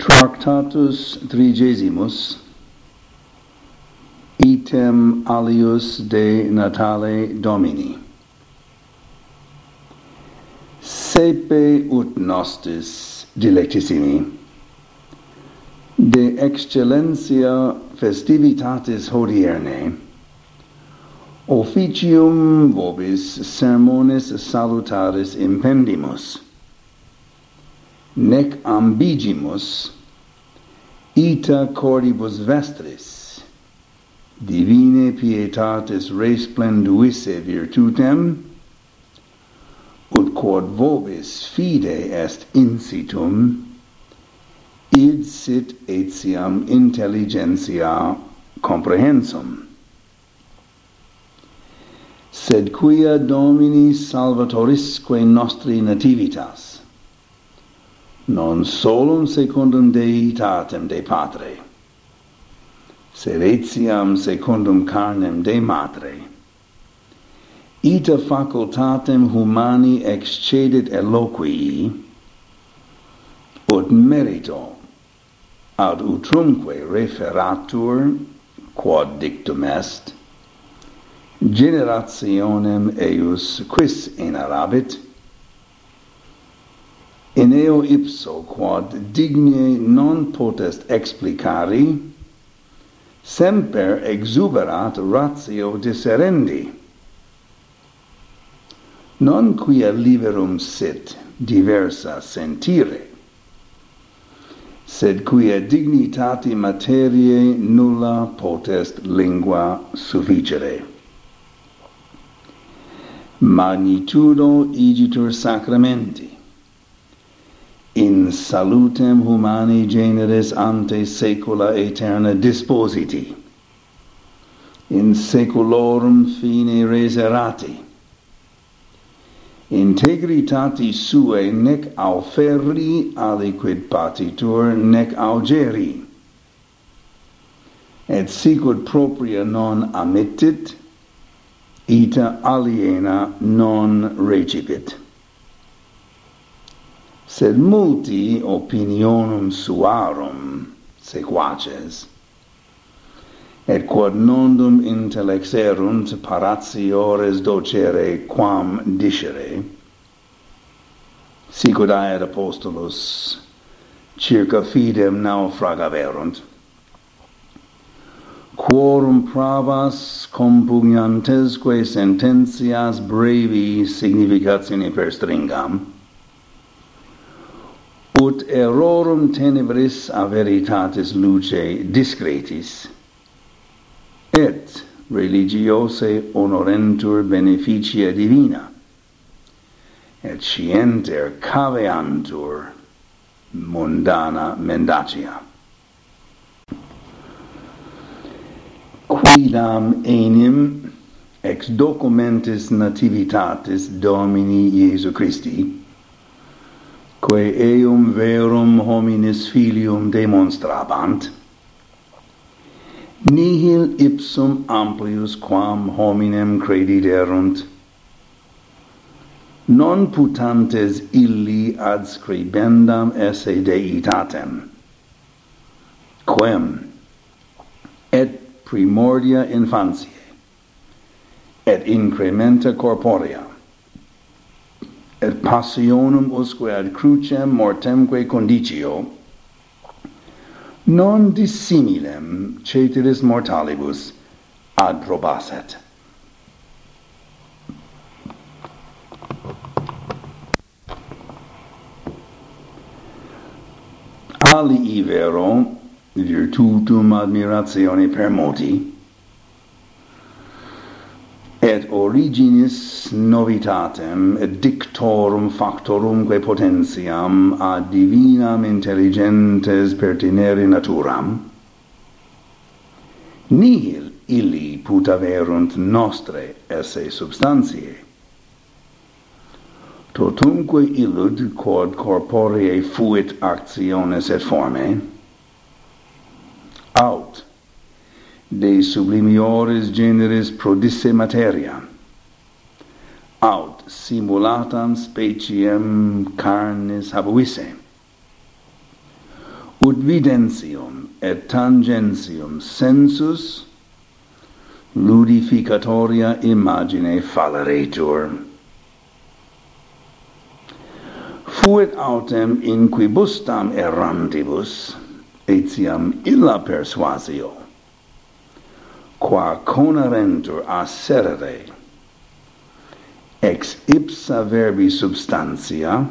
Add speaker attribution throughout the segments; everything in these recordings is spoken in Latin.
Speaker 1: Tractatus trigesimus item alius de natale domini. Sepe ut nostis dilectissimi de excellentia festivitatis hodierne officium vobis sermones salutaris impendimus nec ambigimus ita cordibus vestris. Divine pietatis resplenduisse virtutem ut quod vobis fide est incitum id sit etiam intelligentia comprehensum. Sed quia domini salvatorisque nostri nativitas non solum secundum deitatem de patre, sed etiam secundum carnem de matre. Ita facultatem humani excedit eloquii, ut merito ad utrumque referatur, quod dictum est, generationem eius quis inarabit, in eo ipso quod digne non potest explicari semper exuberat ratio disserendi. Non quia liberum sit diversa sentire sed quia dignitati materiae nulla potest lingua sufficere. Magnitudo igitur sacramenti in salutem humani generis ante saecula aeterna dispositi. In saeculorum fine reserati. Integritati suae nec auferri aliquid patitur nec augeri et sicut propria non amittit ita aliena non recipit sed multi opinionum suarum sequaces. Et quod nondum intellexerunt paratiores docere quam discere, sicut aer apostolos circa fidem naufragaverunt. Quorum pravas compugnantesque sententias brevi significatione per stringam, ut errorum tenebris a veritatis luce discretis. Et religiose honorentur beneficia divina. Et scienter caveantur mundana mendacia quidam enim ex documentis nativitatis Domini Iesu Christi quae eum verum homines filium demonstrabant, nihil ipsum amplius quam hominem crediderunt, non putantes illi ad scribendam esse deitatem, quem? Et primordia infantiae, et incrementa corporea, et passionem usque ad crucem mortemque condicio non dissimilem ceteris mortalibus ad probaset. alii vero virtutum admiratione permoti originis novitatem et dictorum factorumque potentiam ad divinam intelligentes pertinere naturam. Nihil illi putaverunt nostre esse substantiae. Totumque illud quod corporee fuit actiones et formae aut de sublimioris generis prodisse materia aut simulatam speciem carnis habuisse. Ut videntium et tangentium sensus ludificatoria imagine falleretur fuit autem in quibustam errantibus etiam illa persuasio qua conarentur asserere ex ipsa verbi substantia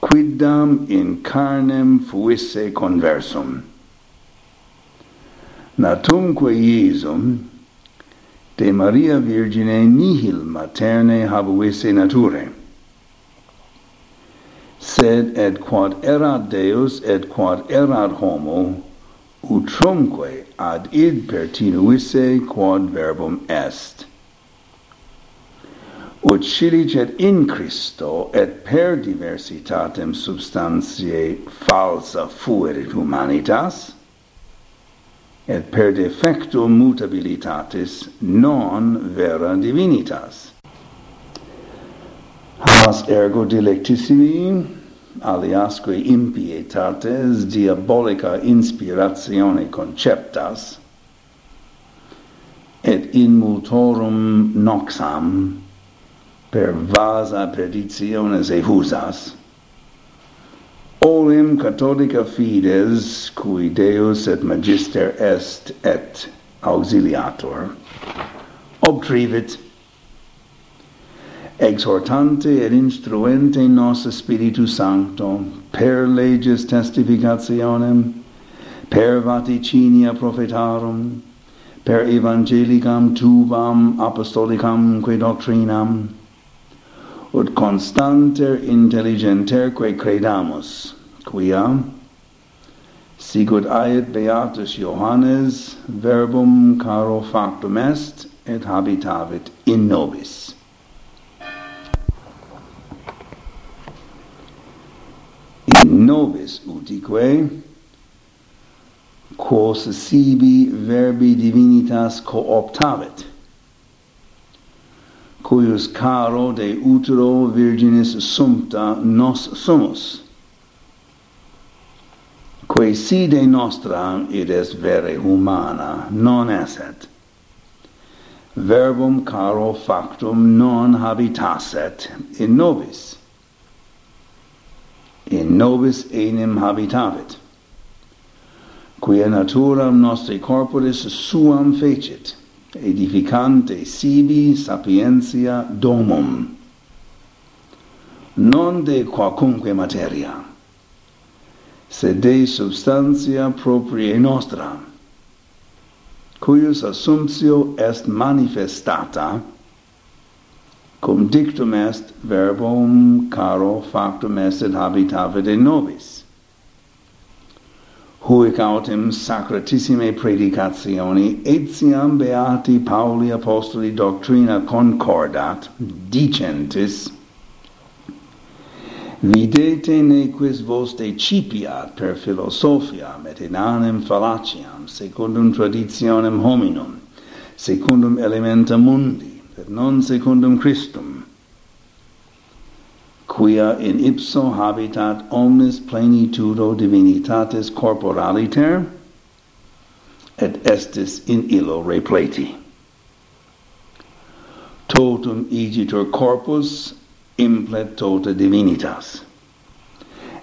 Speaker 1: quidam in carnem fuisse conversum. Natumque iesum de Maria Virgine nihil materne habuisse nature. Sed et quod erat Deus et quod erat homo utrumque ad id pertinuisse quod verbum est ut scilicet in Christo et per diversitatem substantiae falsa fuerit humanitas, et per defectum mutabilitatis non vera divinitas. Has ergo delectissimi, aliasque impietates diabolica inspiratione conceptas, et in multorum noxam per vasa perdizione se usas olim catholica fides cui deus et magister est et auxiliator obtrivit exhortante et instruente nos spiritu sancto per leges testificationem per vaticinia prophetarum per evangelicam tuam apostolicam quae doctrinam ut constanter intelligenterque credamus, quia, sicut aet Beatus Johannes, verbum caro factum est, et habitavit in nobis. In nobis utique, quos sibi verbi divinitas cooptavit, cuius caro de utero virginis sumpta nos sumus quae side nostra ides vere humana non esset. Verbum caro factum non habitaset in nobis. In nobis enim habitavit quia naturam nostri corporis suam fecit edificante sibi sapientia domum. Non de quacunque materia sed de substantia propria nostra cuius assumptio est manifestata cum dictum est verbum caro factum est et habitavit in nobis huic autem sacratissime predicationi etiam beati Pauli apostoli doctrina concordat dicentis Videte nequis vos decipiat per philosophiam et inanem fallaciam secundum traditionem hominum, secundum elementa mundi, et non secundum Christum, quia in ipso habitat omnis plenitudo divinitatis corporaliter et estis in illo repleti. Totum igitur corpus implet tota divinitas.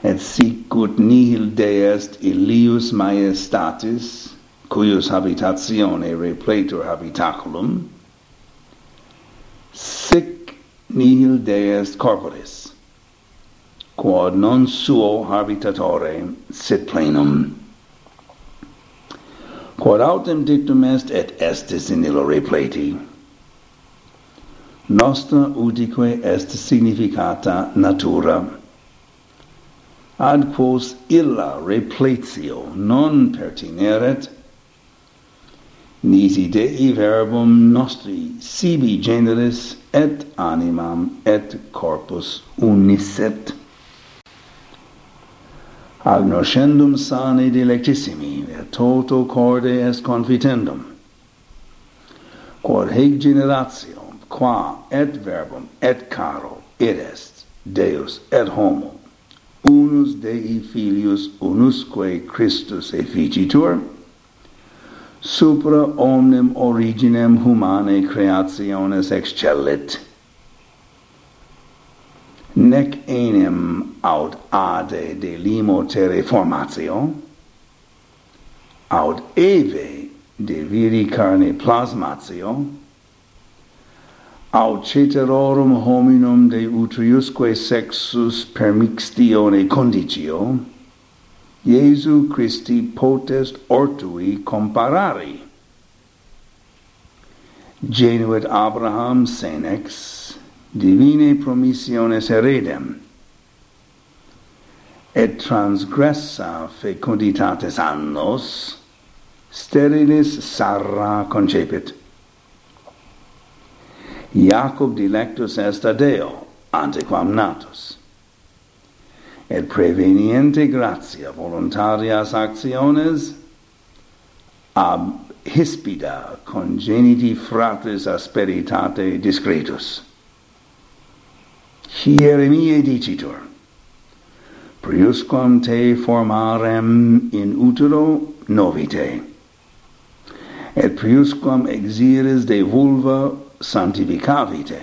Speaker 1: Et sic ut nihil deest illius maiestatis cuius habitatione repletur habitaculum sic nihil deest corporis quod non suo habitatore sit plenum. Quod autem dictum est et estis in illo repleti nostra udique est significata natura. Ad quos illa repletio non pertineret nisi Dei verbum nostri sibi generis et animam et corpus unisset agnoscendum sane et toto corde est confitendum quod hic generatio qua et verbum et caro id est deus et homo unus dei filius unusque christus efficitur supra omnem originem humanae creationes excellit nec enim aut ade de limo terre formatio, aut eve de viri carne plasmatio, aut ceterorum hominum de utriusque sexus permixtione conditio, Iesu Christi potest ortui comparari. Genuit Abraham senex, divinae promissiones heredem, et transgressa fecunditates annos, sterilis Sarra concepit. Jacob dilectus est a Deo, antequam natus. Et preveniente gratia voluntarias actiones ab hispida congeniti fratres asperitate discretus. Hieremie dicitur, Priusquam te formarem in utero novite, et priusquam exires de vulva santificavite.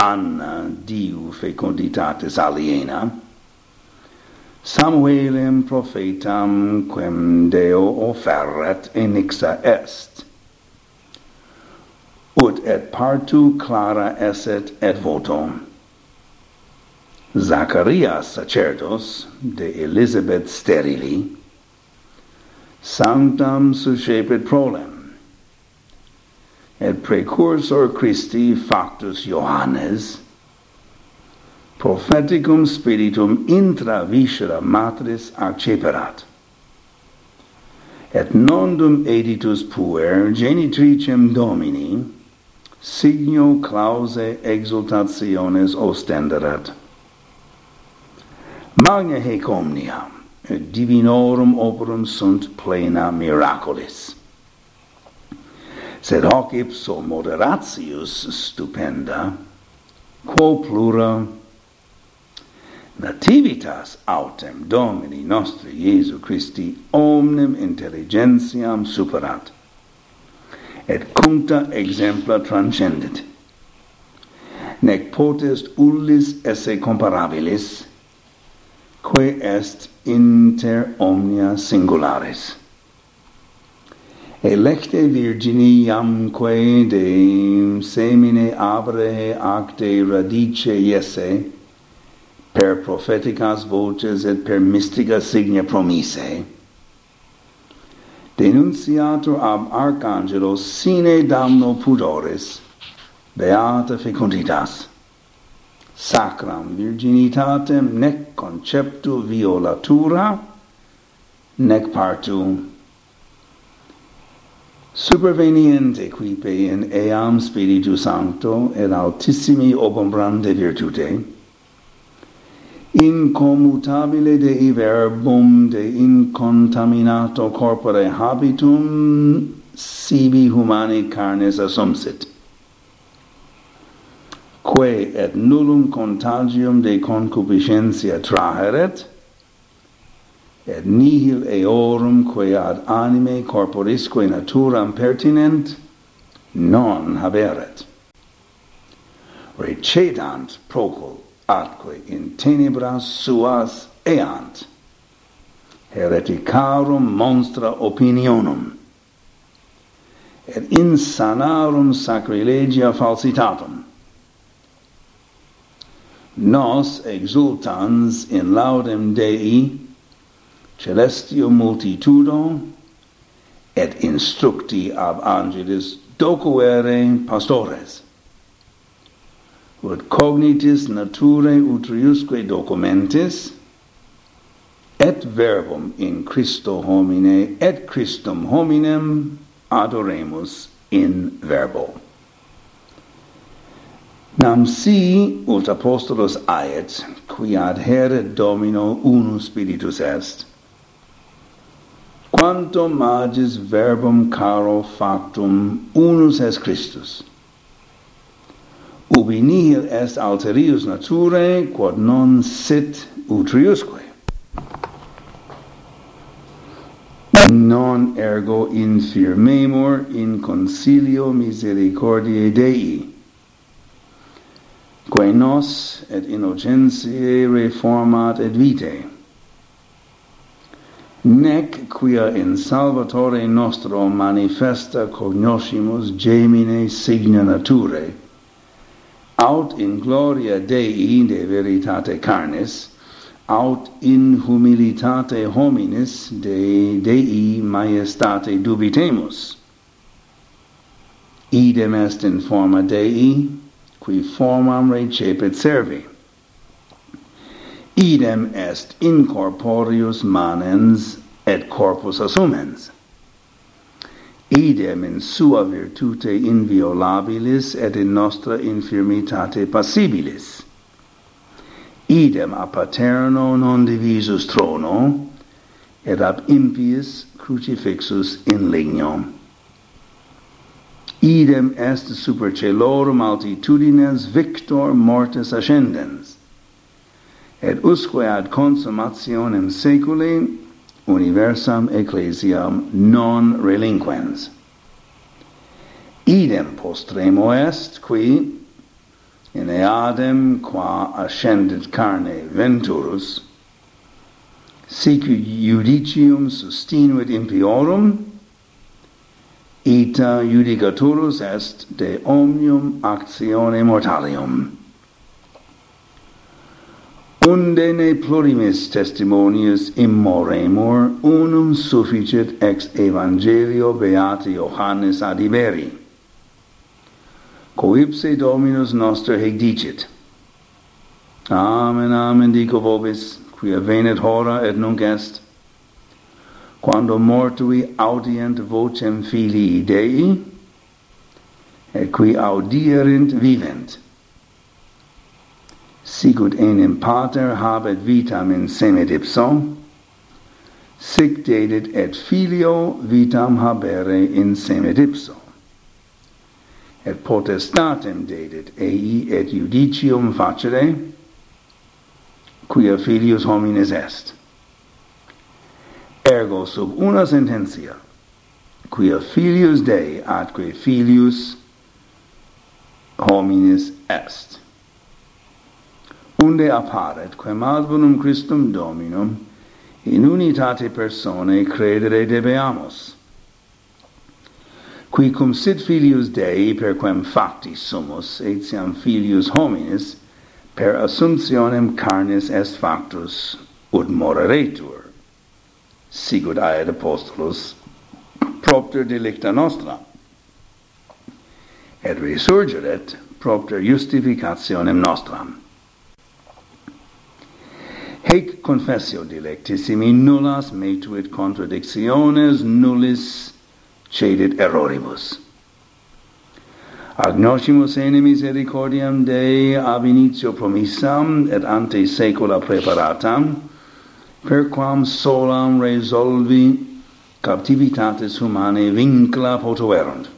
Speaker 1: Anna diu fecunditatis aliena, Samuelem prophetam quem Deo offeret in ixa est ut et partu clara esset et votum. Zacharias sacerdos de Elizabeth sterili sanctam suscepit prolem et precursor Christi factus Johannes propheticum spiritum intra viscera matris acceperat et nondum editus puer genitricem domini signo clause exultationes ostenderat. Magna hec omnia, divinorum operum sunt plena miraculis. Sed hoc ipso moderatius stupenda, quo plura nativitas autem Domini nostri Iesu Christi omnem intelligentiam superat, et cuncta exempla transcendit. Nec potest ullis esse comparabilis, quae est inter omnia singularis. Electe virgini iamque de semine abre ac de radice iesse, per propheticas voces et per mystica signa promise, denunciato ab arcangelo sine damno pudores, beata fecunditas, sacram virginitatem nec conceptu violatura, nec partu superveniente quipe in eam spiritu sancto et altissimi obumbrande virtute incommutabile Dei verbum de incontaminato corpore habitum sibi humani carnes assumsit quae et nullum contagium de concupiscentia traheret et nihil eorum quae ad anime corporisque naturam pertinent non haberet. Recedant procul atque in tenebras suas eant. Hereticarum monstra opinionum. Et insanarum sacrilegia falsitatum. Nos exultans in laudem Dei celestio multitudo et instructi ab angelis docuere pastores ut cognitis naturae utriusque documentis et verbum in Christo homine et Christum hominem adoremus in verbo. Nam si ut apostolos aet qui ad here domino unus spiritus est quantum magis verbum caro factum unus est Christus ubi nihil est alterius naturae, quod non sit utriusque. Non ergo infirmemur in concilio misericordiae Dei, quae nos et innocentiae reformat et vitae, nec quia in Salvatore nostro manifesta cognoscimus gemine signa naturae, aut in gloria Dei de veritate carnis, aut in humilitate hominis de Dei majestate dubitemus. Idem est in forma Dei, qui formam recepit servi. Idem est incorporius manens et corpus assumens idem in sua virtute inviolabilis et in nostra infirmitate passibilis. Idem a paterno non divisus trono et ab impius crucifixus in lignum idem est super celorum altitudines victor mortis ascendens et usque ad consummationem saeculi universam ecclesiam non relinquens. Idem postremo est, qui, in eadem qua ascendit carne venturus, sic judicium sustinuit impiorum, ita judicaturus est de omnium actione mortalium unde ne plurimis testimonies immoremur unum sufficit ex evangelio beati Johannes ad Iberi. Coipse Dominus noster hec dicit, Amen, amen, dico vobis, quia venet hora et nunc est, quando mortui audient vocem filii Dei, et qui audierint vivent sicut enim pater habet vitam in semet ipso, sic dedit et filio vitam habere in semet ipso. Et potestatem dedit ei et judicium facere, quia filius homines est. Ergo sub una sententia, quia filius Dei atque filius homines est unde apparet quem ad bonum Christum Dominum in unitate personae credere debeamus qui cum sit filius Dei per quem facti sumus etiam filius hominis per assumptionem carnis est factus ut moreretur sigut aed apostolus propter delicta nostra. Et resurgeret propter justificationem nostram. Hec confessio dilectissimi nullas metuit contradictiones nullis cedit erroribus. Agnoscimus ene misericordiam Dei ab initio promissam et ante saecula preparatam, per quam solam resolvi captivitatis humanae vincla potuerunt.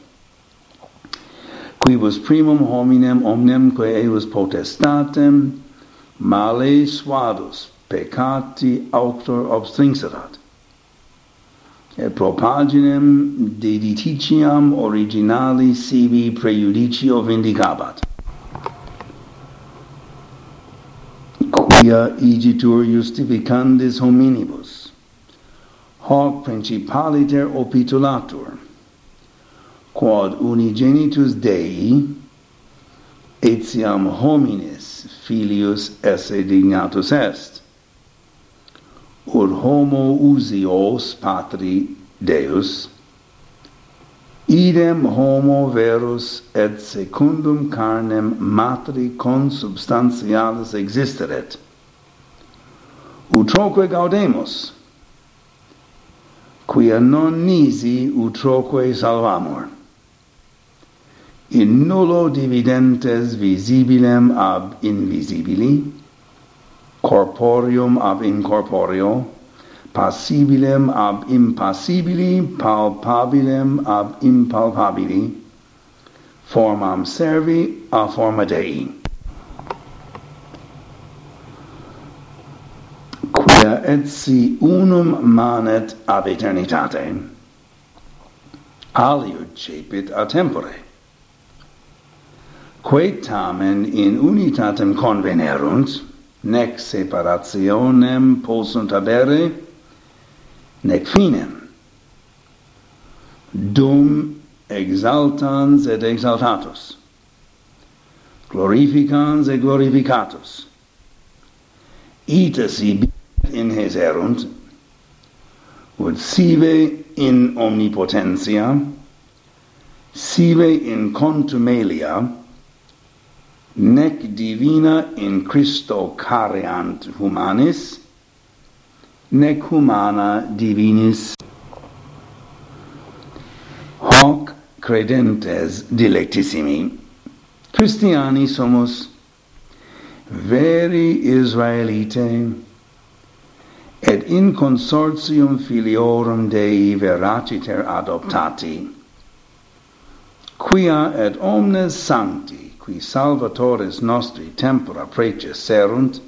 Speaker 1: Quibus primum hominem omnem quae eius potestatem male suadus peccati auctor obstrinserat et pro paginem originali sibi prejudicio vindicabat. Quia igitur justificandis hominibus. Hoc principaliter opitulatur. Quod unigenitus Dei etiam homines filius esse dignatus est ur homo usios patri Deus, idem homo verus et secundum carnem matri consubstantialis existeret. Utroque gaudemus, quia non nisi utroque salvamur. In nullo dividentes visibilem ab invisibili, corporeum ab incorporeo, passibilem ab impassibili, palpabilem ab impalpabili, formam servi a forma Dei. Quia et si unum manet ab eternitate, aliud cepit a tempore, quae tamen in unitatem convenerunt, nec separationem possunt habere, nec finem. Dum exaltans et exaltatus, glorificans et glorificatus, ita si in his erunt, ut sive in omnipotentia, sive in contumelia, nec divina in Christo careant humanis, nec humana divinis. Hoc credentes dilectissimi, Christiani somos, veri Israelite, et in consortium filiorum Dei veraciter adoptati, quia et omnes sancti, qui salvatores nostri tempora prece serunt,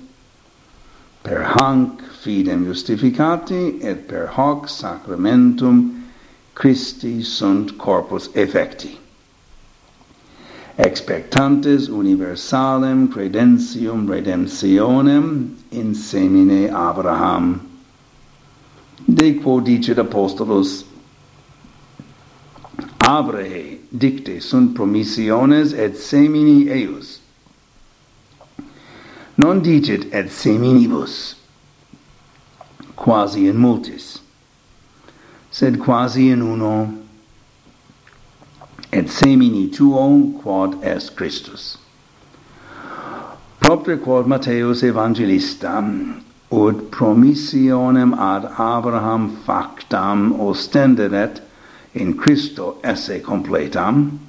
Speaker 1: per hanc fidem justificati et per hoc sacramentum Christi sunt corpus effecti. Expectantes universalem credentium redemptionem in semine Abraham. De quo dicit apostolos, Abrahe dicte sunt promissiones et semini eius. Non dicit et seminibus, quasi in multis, sed quasi in uno, et semini tuo quod est Christus. Propter quod Matteus Evangelista, ut promissionem ad Abraham factam ostenderet, in Christo esse completam.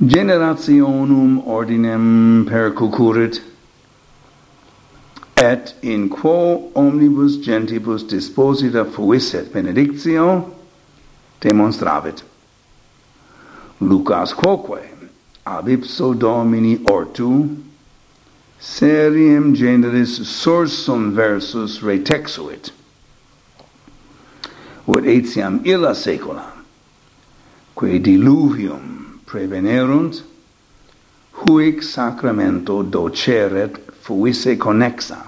Speaker 1: Generationum ordinem percucurit et in quo omnibus gentibus disposita fuisset benedictio demonstravit. Lucas quoque ab ipso domini ortu seriem generis sursum versus retexuit ut etiam illa saecula. Quae diluvium prevenerunt huic sacramento doceret fuisse connexa.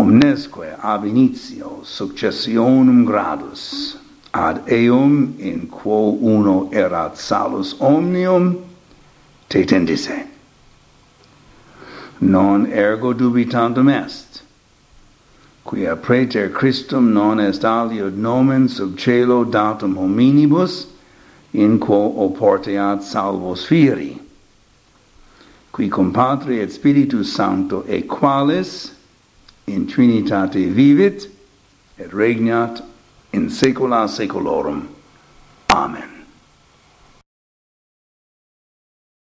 Speaker 1: Omnesque ab initio successionum gradus ad eum in quo uno erat salus omnium te tendisse non ergo dubitandum est quia praeter Christum non est aliud nomen sub caelo datum hominibus, in quo oporteat salvos fieri. Qui cum Patri et Spiritus Sancto equalis in Trinitate vivit et regnat in saecula saeculorum. Amen.